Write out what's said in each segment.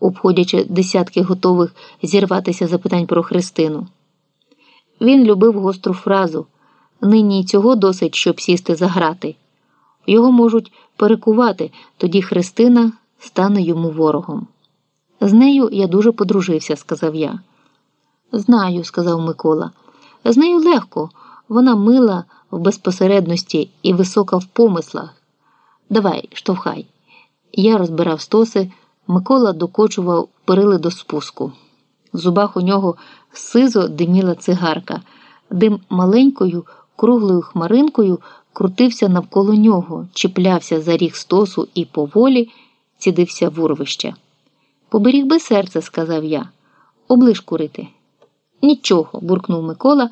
обходячи десятки готових зірватися запитань про Христину. Він любив гостру фразу нині цього досить, щоб сісти за грати. Його можуть перекувати, тоді Христина стане йому ворогом. З нею я дуже подружився, сказав я. Знаю, сказав Микола. З нею легко, вона мила в безпосередності і висока в помислах. Давай, штовхай. Я розбирав стоси, Микола докочував перили до спуску. В зубах у нього сизо диміла цигарка, дим маленькою, круглою хмаринкою крутився навколо нього, чіплявся за ріг стосу і поволі цідився в урвище. Поберіг би серце, сказав я, оближ курити. Нічого, буркнув Микола,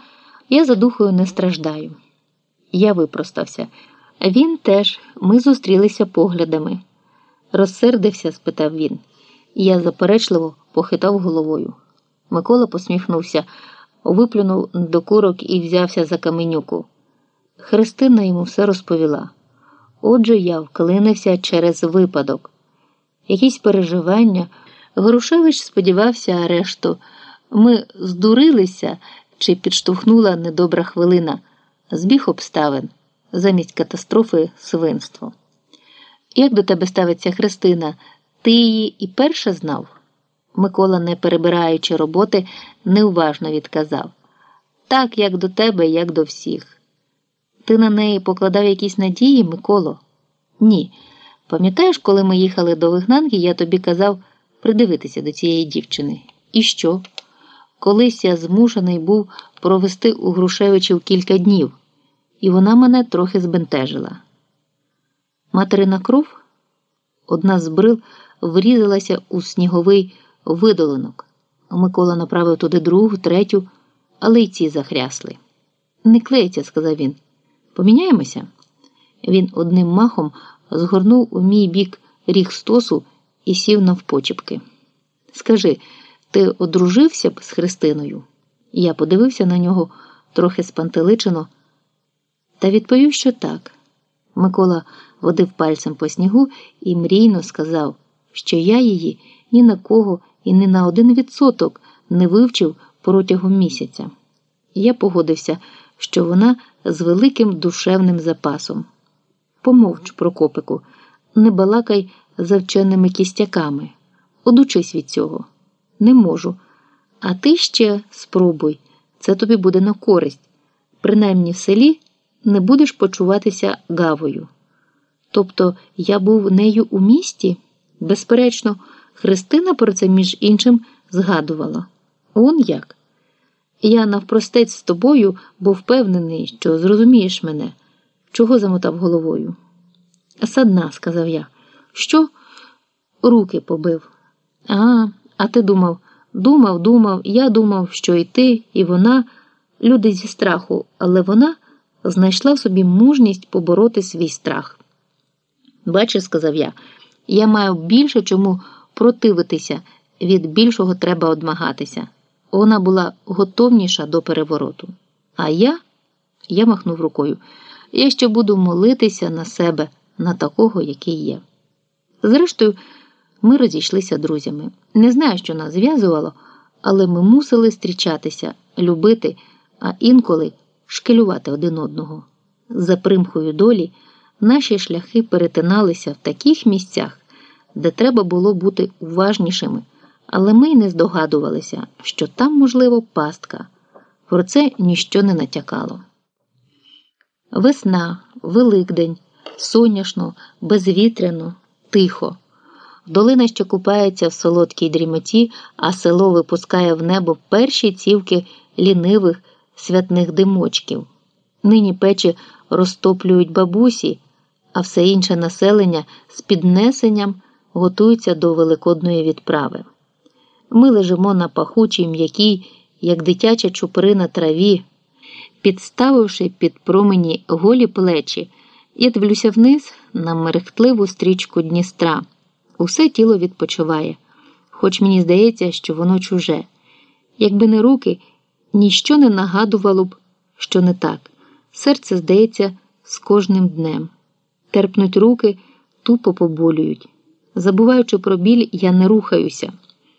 я за духою не страждаю. Я випростався. Він теж, ми зустрілися поглядами. Розсердився? спитав він. Я заперечливо похитав головою. Микола посміхнувся, виплюнув докурок і взявся за каменюку. Христина йому все розповіла. Отже, я вклинився через випадок. Якісь переживання. Грушевич сподівався арешту. Ми здурилися чи підштовхнула недобра хвилина, збіг обставин замість катастрофи свинство. Як до тебе ставиться Христина? Ти її і перше знав? Микола, не перебираючи роботи, неуважно відказав так, як до тебе, як до всіх. Ти на неї покладав якісь надії, Миколо? Ні. Пам'ятаєш, коли ми їхали до вигнанки, я тобі казав придивитися до цієї дівчини. І що? Колись я змушений був провести у Грушевичів кілька днів, і вона мене трохи збентежила. Материна кров, одна з брил врізалася у сніговий видолинок. Микола направив туди другу, третю, але й ці захрясли. Не клеїться, сказав він. Поміняємося? Він одним махом згорнув у мій бік ріг стосу і сів навпочіпки. Скажи, ти одружився б з Христиною? Я подивився на нього трохи спантеличено, та відповів, що так. Микола водив пальцем по снігу і мрійно сказав, що я її ні на кого і ні на один відсоток не вивчив протягом місяця. Я погодився, що вона з великим душевним запасом. Помовч, Прокопику, не балакай за вченими кістяками, одучись від цього. Не можу. А ти ще спробуй, це тобі буде на користь. Принаймні в селі не будеш почуватися гавою. Тобто я був нею у місті? Безперечно, Христина про це, між іншим, згадувала. Он як? Я навпростець з тобою був впевнений, що зрозумієш мене, чого замотав головою. Садна, сказав я. Що? Руки побив. А, а ти думав, думав, думав, я думав, що і ти, і вона люди зі страху, але вона знайшла в собі мужність побороти свій страх. Бачиш, сказав я, я маю більше чому противитися, від більшого треба одмагатися. Вона була готовніша до перевороту. А я, я махнув рукою, я ще буду молитися на себе, на такого, який є. Зрештою, ми розійшлися друзями. Не знаю, що нас зв'язувало, але ми мусили зустрічатися, любити, а інколи шкелювати один одного. За примхою долі наші шляхи перетиналися в таких місцях, де треба було бути уважнішими, але ми й не здогадувалися, що там, можливо, пастка. Про це ніщо не натякало. Весна, Великдень, соняшно, безвітряно, тихо. Долина ще купається в солодкій дрімоті, а село випускає в небо перші цівки лінивих святних димочків. Нині печі розтоплюють бабусі, а все інше населення з піднесенням готується до великодної відправи. Ми лежимо на пахучій м'якій, як дитяча чупри на траві, підставивши під промені голі плечі, я дивлюся вниз на мерехтливу стрічку Дністра. Усе тіло відпочиває, хоч мені здається, що воно чуже. Якби не руки, ніщо не нагадувало б, що не так. Серце здається з кожним днем. Терпнуть руки, тупо поболюють. Забуваючи про біль, я не рухаюся.